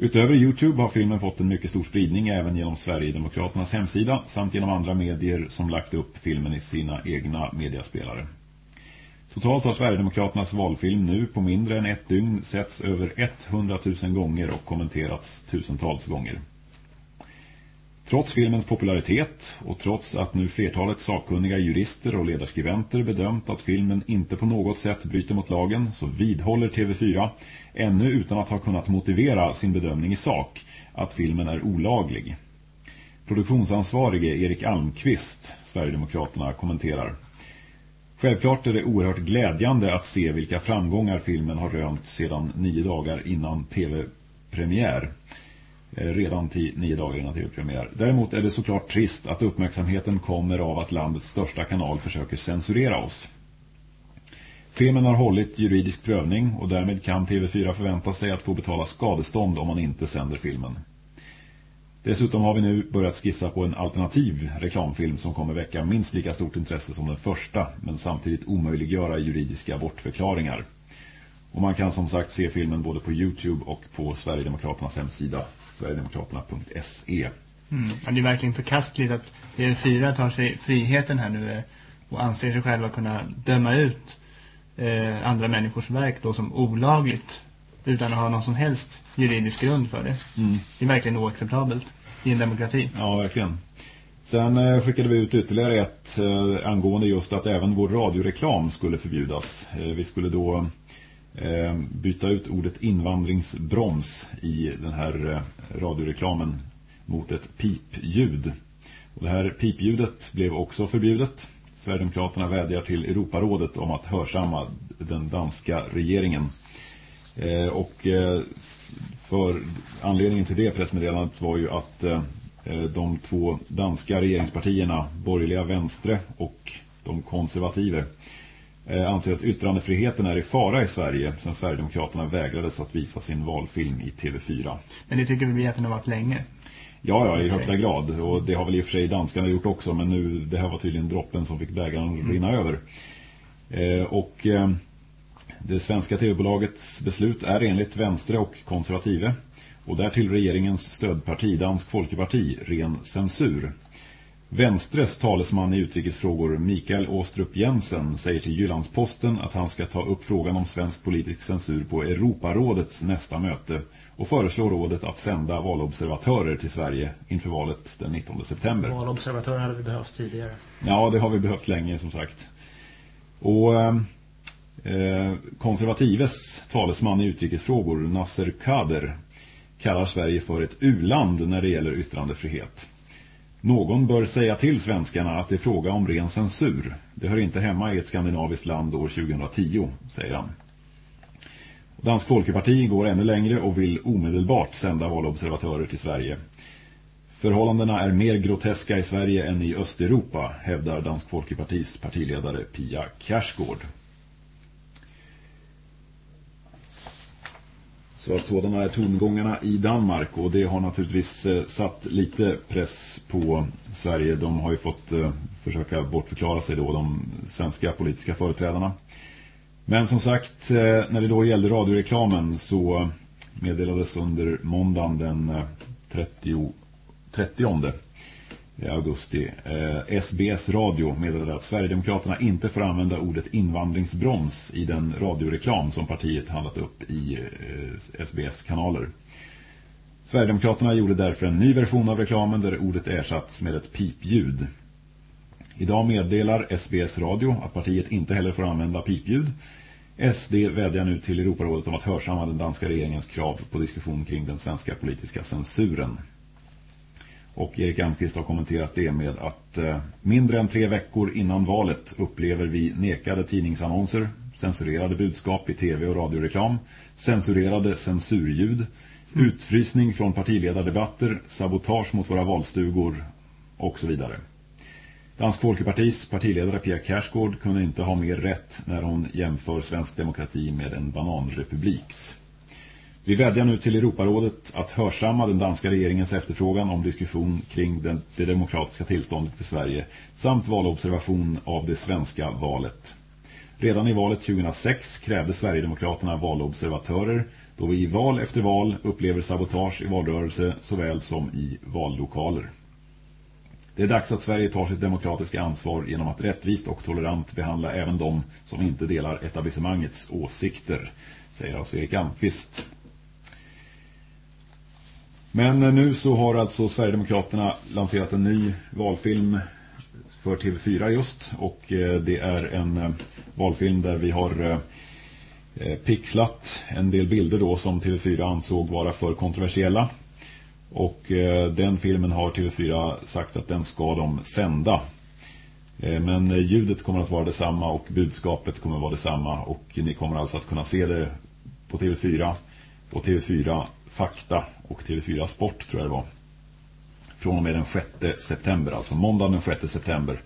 Utöver Youtube har filmen fått en mycket stor spridning även genom Sverigedemokraternas hemsida samt genom andra medier som lagt upp filmen i sina egna mediaspelare. Totalt har Sverigedemokraternas valfilm nu på mindre än ett dygn setts över 100 000 gånger och kommenterats tusentals gånger. Trots filmens popularitet och trots att nu flertalet sakkunniga jurister och ledarskribenter bedömt att filmen inte på något sätt bryter mot lagen så vidhåller TV4, ännu utan att ha kunnat motivera sin bedömning i sak, att filmen är olaglig. Produktionsansvarige Erik Almqvist, Sverigedemokraterna, kommenterar. Självklart är det oerhört glädjande att se vilka framgångar filmen har rönt sedan nio dagar innan tv-premiär. Eh, redan nio dagar innan tv-premiär. Däremot är det såklart trist att uppmärksamheten kommer av att landets största kanal försöker censurera oss. Filmen har hållit juridisk prövning och därmed kan TV4 förvänta sig att få betala skadestånd om man inte sänder filmen. Dessutom har vi nu börjat skissa på en alternativ reklamfilm som kommer väcka minst lika stort intresse som den första men samtidigt omöjliggöra juridiska bortförklaringar. Och man kan som sagt se filmen både på Youtube och på Sverigedemokraternas hemsida Sverigedemokraterna.se mm. ja, Det är verkligen förkastligt att TV4 tar sig friheten här nu eh, och anser sig själva kunna döma ut eh, andra människors verk då som olagligt utan att ha någon som helst juridisk grund för det. Mm. Det är verkligen oacceptabelt i en demokrati. Ja, verkligen. Sen eh, skickade vi ut ytterligare ett eh, angående just att även vår radioreklam skulle förbjudas. Eh, vi skulle då eh, byta ut ordet invandringsbroms i den här eh, radioreklamen mot ett pipljud. Och det här pipljudet blev också förbjudet. Sverigedemokraterna vädjar till Europarådet om att hörsamma den danska regeringen. Eh, och eh, för anledningen till det pressmeddelandet var ju att eh, eh de två danska regeringspartierna, borgerliga vänstre och de konservativa, eh, anser att yttrandefriheten är i fara i Sverige sedan Sverigedemokraterna vägrades att visa sin valfilm i TV4. Men det tycker vi att den har varit länge. Ja, ja, i högsta grad. Och det har väl i och för sig danskarna gjort också. Men nu, det här var tydligen droppen som fick bägaren mm. rinna över. Eh, och eh, det svenska tv-bolagets beslut är enligt vänstre och konservative och därtill regeringens stödparti Dansk Folkeparti ren censur. Vänstres talesman i utrikesfrågor Mikael Åstrup Jensen säger till Jyllandsposten att han ska ta upp frågan om svensk politisk censur på Europarådets nästa möte och föreslår rådet att sända valobservatörer till Sverige inför valet den 19 september. Valobservatörer hade vi behövt tidigare. Ja, det har vi behövt länge som sagt. Och Eh, konservatives talesman i utrikesfrågor Nasser Kader kallar Sverige för ett uland när det gäller yttrandefrihet. Någon bör säga till svenskarna att det är fråga om ren censur. Det hör inte hemma i ett skandinaviskt land år 2010, säger han. Dansk Folkeparti går ännu längre och vill omedelbart sända valobservatörer till Sverige. Förhållandena är mer groteska i Sverige än i Östeuropa, hävdar Dansk Folkepartis partiledare Pia Kersgård. Så att sådana är tongångarna i Danmark och det har naturligtvis eh, satt lite press på Sverige. De har ju fått eh, försöka bortförklara sig då, de svenska politiska företrädarna. Men som sagt, eh, när det då gällde radioreklamen så meddelades under måndagen den 30, 30 i augusti. Eh, SBS radio meddelade att Sverigedemokraterna inte får använda ordet invandringsbroms i den radioreklam som partiet handlat upp i eh, SBS-kanaler. Sverigedemokraterna gjorde därför en ny version av reklamen där ordet ersatts med ett pipljud. Idag meddelar SBS radio att partiet inte heller får använda pipljud. SD vädjar nu till Europarådet om att hörsamma den danska regeringens krav på diskussion kring den svenska politiska censuren. Och Erik Almqvist har kommenterat det med att eh, mindre än tre veckor innan valet upplever vi nekade tidningsannonser, censurerade budskap i tv- och radioreklam, censurerade censurljud, mm. utfrysning från partiledardebatter, sabotage mot våra valstugor och så vidare. Dansk Folkepartis partiledare Pia Kersgård kunde inte ha mer rätt när hon jämför svensk demokrati med en bananrepubliks. Vi vädjar nu till Europarådet att hörsamma den danska regeringens efterfrågan om diskussion kring den, det demokratiska tillståndet i Sverige samt valobservation av det svenska valet. Redan i valet 2006 krävde Sverigedemokraterna valobservatörer då vi i val efter val upplever sabotage i valrörelse såväl som i vallokaler. Det är dags att Sverige tar sitt demokratiska ansvar genom att rättvist och tolerant behandla även de som inte delar etablissemangets åsikter, säger alltså Erik Almqvist. Men nu så har alltså Sverigedemokraterna lanserat en ny valfilm för TV4 just och eh, det är en eh, valfilm där vi har eh, pixlat en del bilder då som TV4 ansåg vara för kontroversiella och den filmen har TV4 sagt att den ska de sända. Men ljudet kommer att vara detsamma och budskapet kommer att vara detsamma. Och ni kommer alltså att kunna se det på TV4, på TV4 Fakta och TV4 Sport tror jag det var. Från och med den 6 september, alltså måndag den 6 september.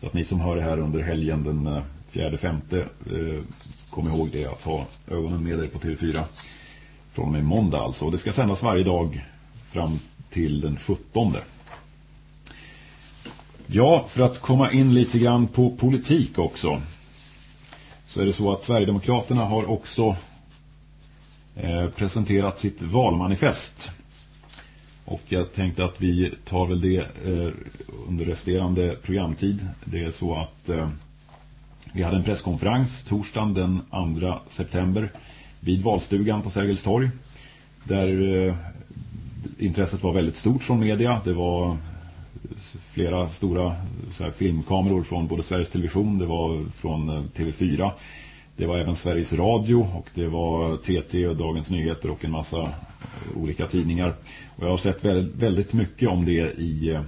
Så att ni som hör det här under helgen den eh, 4-5 eh, kom ihåg det att ha ögonen med er på TV4 från och med måndag alltså. Och det ska sändas varje dag fram till den 17. Ja, för att komma in lite grann på politik också så är det så att Sverigedemokraterna har också Eh, presenterat sitt valmanifest. Och jag tänkte att vi tar väl det eh, under resterande programtid. Det är så att eh, vi hade en presskonferens torsdagen den 2 september vid valstugan på Sergels torg. Där intresset var väldigt stort från media. Det var flera stora filmkameror från både Sveriges Television, det var från TV4. Det var även Sveriges Radio och det var TT och Dagens Nyheter och en massa eh, olika tidningar. Och jag har sett väldigt, mycket om det i, eh,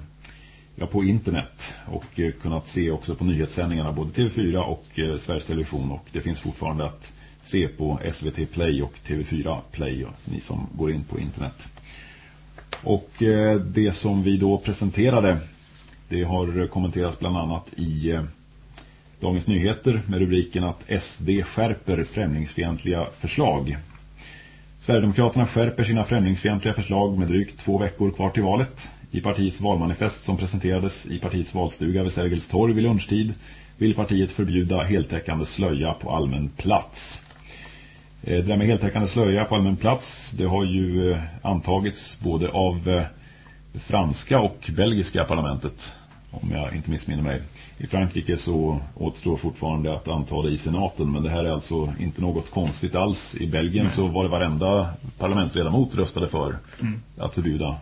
ja, på internet och eh, kunnat se också på nyhetssändningarna både TV4 och Sveriges Television och det finns fortfarande att se på SVT Play och TV4 Play, ni som går in på internet. Och det som vi då presenterade det har kommenterats bland annat i Dagens Nyheter med rubriken att SD skärper främlingsfientliga förslag. Sverigedemokraterna skärper sina främlingsfientliga förslag med drygt två veckor kvar till valet. I partiets valmanifest som presenterades i partiets valstuga vid Sergels torg vid lunchtid vill partiet förbjuda heltäckande slöja på allmän plats. Eh, det där med heltäckande slöja på allmän plats, det har ju eh, antagits både av eh, franska och belgiska parlamentet, om jag inte missminner mig. I Frankrike så återstår fortfarande att anta det i senaten, men det här är alltså inte något konstigt alls. I Belgien Nej. så var det varenda parlamentsledamot röstade för mm. att förbjuda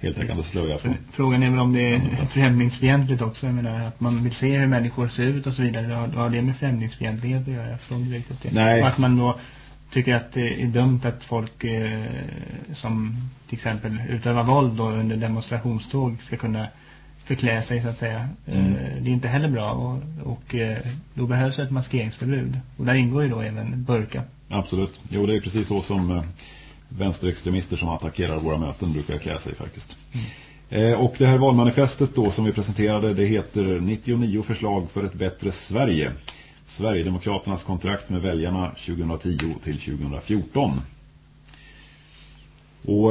heltäckande slöja på. Frågan är väl om det är främlingsfientligt också. Jag menar, att man vill se hur människor ser ut och så vidare. Vad har det med främlingsfientlighet att göra? Jag förstår inte riktigt det. Nej. Och att man då tycker att det är dumt att folk eh, som till exempel utövar våld då under demonstrationståg ska kunna förklä sig så att säga. Mm. Eh, det är inte heller bra och, och eh, då behövs ett maskeringsförbud. Och där ingår ju då även burka. Absolut. Jo, det är precis så som eh, vänsterextremister som attackerar våra möten brukar klä sig faktiskt. Mm. Och det här valmanifestet då som vi presenterade det heter 99 förslag för ett bättre Sverige. Sverigedemokraternas kontrakt med väljarna 2010 till 2014. Och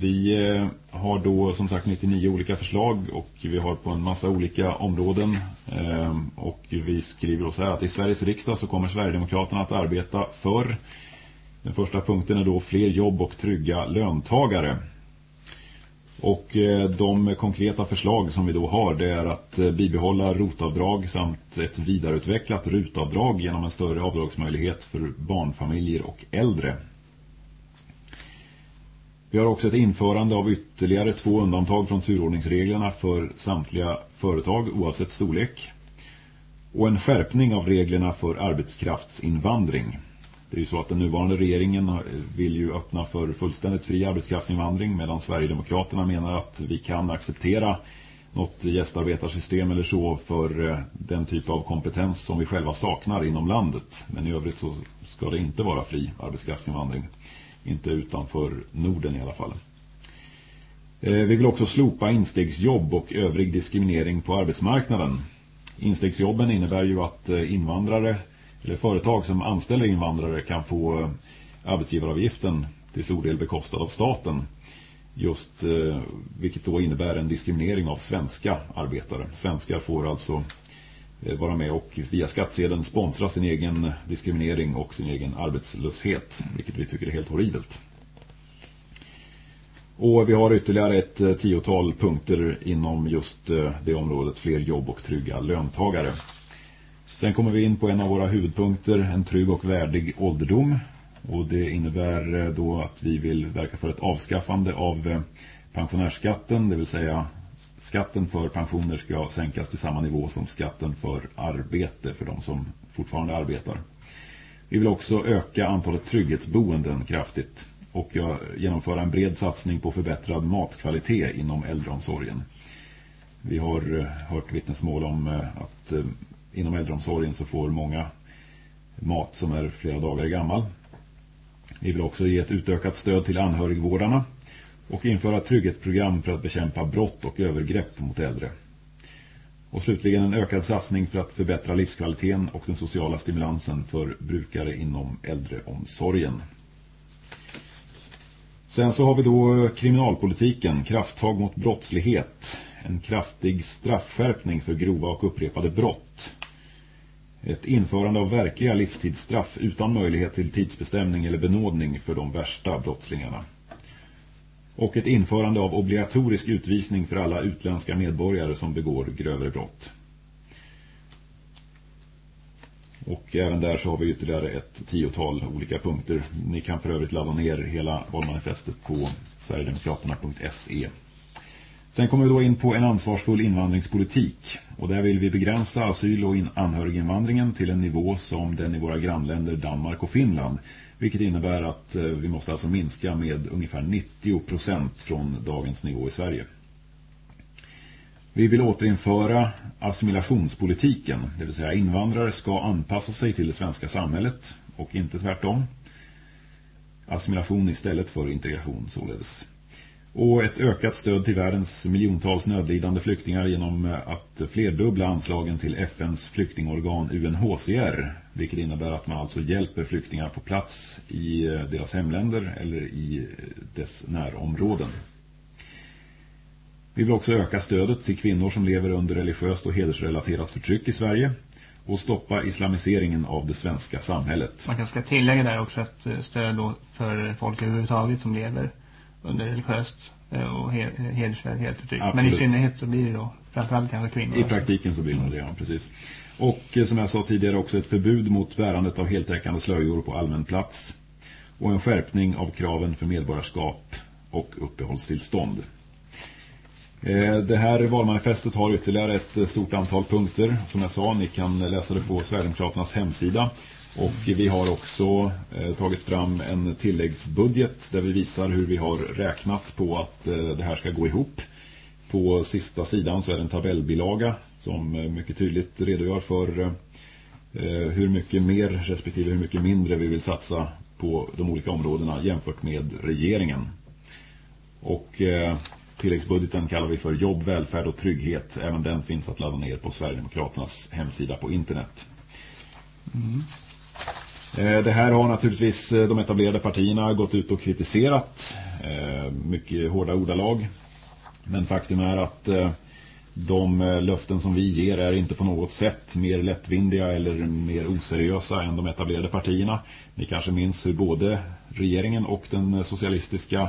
vi eh, har då som sagt 99 olika förslag och vi har på en massa olika områden eh, och vi skriver oss här att i Sveriges riksdag så kommer Sverigedemokraterna att arbeta för den första punkten är då fler jobb och trygga löntagare. Och eh, de konkreta förslag som vi då har det är att bibehålla rotavdrag samt ett vidareutvecklat rutavdrag genom en större avdragsmöjlighet för barnfamiljer och äldre. Vi har också ett införande av ytterligare två undantag från turordningsreglerna för samtliga företag oavsett storlek. och en skärpning av reglerna för arbetskraftsinvandring. Det är ju så att den nuvarande regeringen vill ju öppna för fullständigt fri arbetskraftsinvandring medan Sverigedemokraterna menar att vi kan acceptera något gästarbetarsystem eller så för eh, den typ av kompetens som vi själva saknar inom landet. Men i övrigt så ska det inte vara fri arbetskraftsinvandring. Inte utanför Norden i alla fall. Eh, vi vill också slopa instegsjobb och övrig diskriminering på arbetsmarknaden. Instegsjobben innebär ju att eh, invandrare eller företag som anställer invandrare kan få eh, arbetsgivaravgiften till stor del bekostad av staten just vilket då innebär en diskriminering av svenska arbetare. Svenskar får alltså Eh, vara med och via skattsedeln sponsra sin egen diskriminering och sin egen arbetslöshet, vilket vi tycker är helt horribelt. Och vi har ytterligare ett eh, tiotal punkter inom just eh, det området, fler jobb och trygga löntagare. Sen kommer vi in på en av våra huvudpunkter, en trygg och värdig ålderdom. Och det innebär då att vi vill verka för ett avskaffande av pensionärsskatten, det vill säga skatten för pensioner ska sänkas till samma nivå som skatten för arbete för de som fortfarande arbetar. Vi vill också öka antalet trygghetsboenden kraftigt och genomföra en bred satsning på förbättrad matkvalitet inom äldreomsorgen. Vi har eh, hört vittnesmål om eh, att eh, inom äldreomsorgen så får många mat som är flera dagar gammal vi vill också ge ett utökat stöd till anhörigvårdarna och införa trygghetsprogram för att bekämpa brott och övergrepp mot äldre. Och slutligen en ökad satsning för att förbättra livskvaliteten och den sociala stimulansen för brukare inom äldreomsorgen. Sen så har vi då kriminalpolitiken, krafttag mot brottslighet, en kraftig straffskärpning för grova och upprepade brott ett införande av verkliga livstidsstraff utan möjlighet till tidsbestämning eller benådning för de värsta brottslingarna. Och ett införande av obligatorisk utvisning för alla utländska medborgare som begår grövre brott. Och även där så har vi ytterligare ett tiotal olika punkter. Ni kan för övrigt ladda ner hela valmanifestet på sverigedemokraterna.se. Sen kommer vi då in på en ansvarsfull invandringspolitik. Och där vill vi begränsa asyl- och anhöriginvandringen till en nivå som den i våra grannländer Danmark och Finland. Vilket innebär att eh, vi måste alltså minska med ungefär 90 procent från dagens nivå i Sverige. Vi vill återinföra assimilationspolitiken, det vill säga invandrare ska anpassa sig till det svenska samhället och inte tvärtom. Assimilation istället för integration således. Och ett ökat stöd till världens miljontals nödlidande flyktingar genom att flerdubbla anslagen till FNs flyktingorgan UNHCR. Vilket innebär att man alltså hjälper flyktingar på plats i eh, deras hemländer eller i eh, dess närområden. Vi vill också öka stödet till kvinnor som lever under religiöst och hedersrelaterat förtryck i Sverige och stoppa islamiseringen av det svenska samhället. Man kanske ska tillägga där också att eh, stöd för folk överhuvudtaget som lever under religiöst eh, och hedersvärd förtryck. Men i synnerhet så blir det då framförallt kanske kvinnor. I praktiken så blir det det, ja, precis. Och eh, som jag sa tidigare också ett förbud mot bärandet av heltäckande slöjor på allmän plats. Och en skärpning av kraven för medborgarskap och uppehållstillstånd. Eh, det här valmanifestet har ytterligare ett stort antal punkter. Som jag sa, ni kan läsa det på Sverigedemokraternas hemsida. Och vi har också eh, tagit fram en tilläggsbudget där vi visar hur vi har räknat på att eh, det här ska gå ihop. På sista sidan så är det en tabellbilaga som eh, mycket tydligt redogör för eh, eh, hur mycket mer respektive hur mycket mindre vi vill satsa på de olika områdena jämfört med regeringen. Och eh, tilläggsbudgeten kallar vi för jobb, välfärd och trygghet. Även den finns att ladda ner på Sverigedemokraternas hemsida på internet. Mm. Eh, det här har naturligtvis eh, de etablerade partierna gått ut och kritiserat. Eh, mycket hårda ordalag. Men faktum är att de löften som vi ger är inte på något sätt mer lättvindiga eller mer oseriösa än de etablerade partierna. Ni kanske minns hur både regeringen och den socialistiska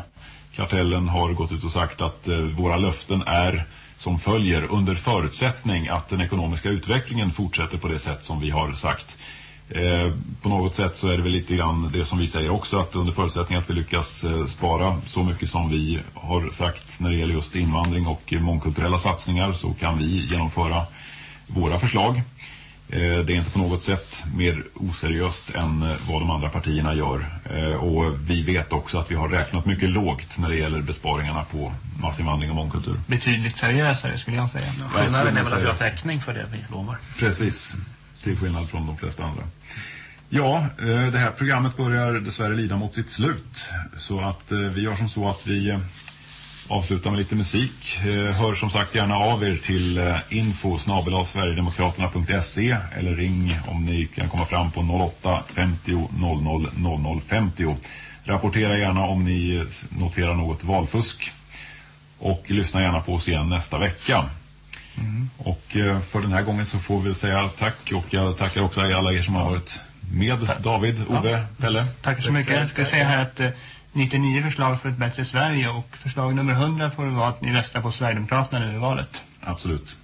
kartellen har gått ut och sagt att våra löften är som följer under förutsättning att den ekonomiska utvecklingen fortsätter på det sätt som vi har sagt. Eh, på något sätt så är det väl lite grann det som vi säger också att under förutsättning att vi lyckas eh, spara så mycket som vi har sagt när det gäller just invandring och mångkulturella satsningar så kan vi genomföra våra förslag. Eh, det är inte på något sätt mer oseriöst än vad de andra partierna gör. Och vi vet också att vi har räknat mycket lågt när det gäller besparingarna på massinvandring och mångkultur. Betydligt seriösare skulle jag säga. Skillnaden är väl att vi har täckning för det vi lovar. Precis, till skillnad från de flesta andra. Ja, eh, det här programmet börjar dessvärre lida mot sitt slut. Så att eh, vi gör som så att vi eh, avslutar med lite musik. Hör som sagt gärna av er till info eller ring om ni kan komma fram på 08 50 00 00 50. Rapportera gärna om ni noterar något valfusk. Och lyssna gärna på oss igen nästa vecka. Och eh, för den här gången så får vi säga tack och jag tackar också alla er som har varit med. David, Ove, Pelle. Tack så mycket. Jag ska säga här att eh, 99 förslag för ett bättre Sverige och förslag nummer 100 får det vara att ni röstar på Sverigedemokraterna nu i valet. Absolut.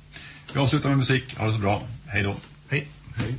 Vi avslutar med musik. Ha det så bra. Hej då. Hej. Hej.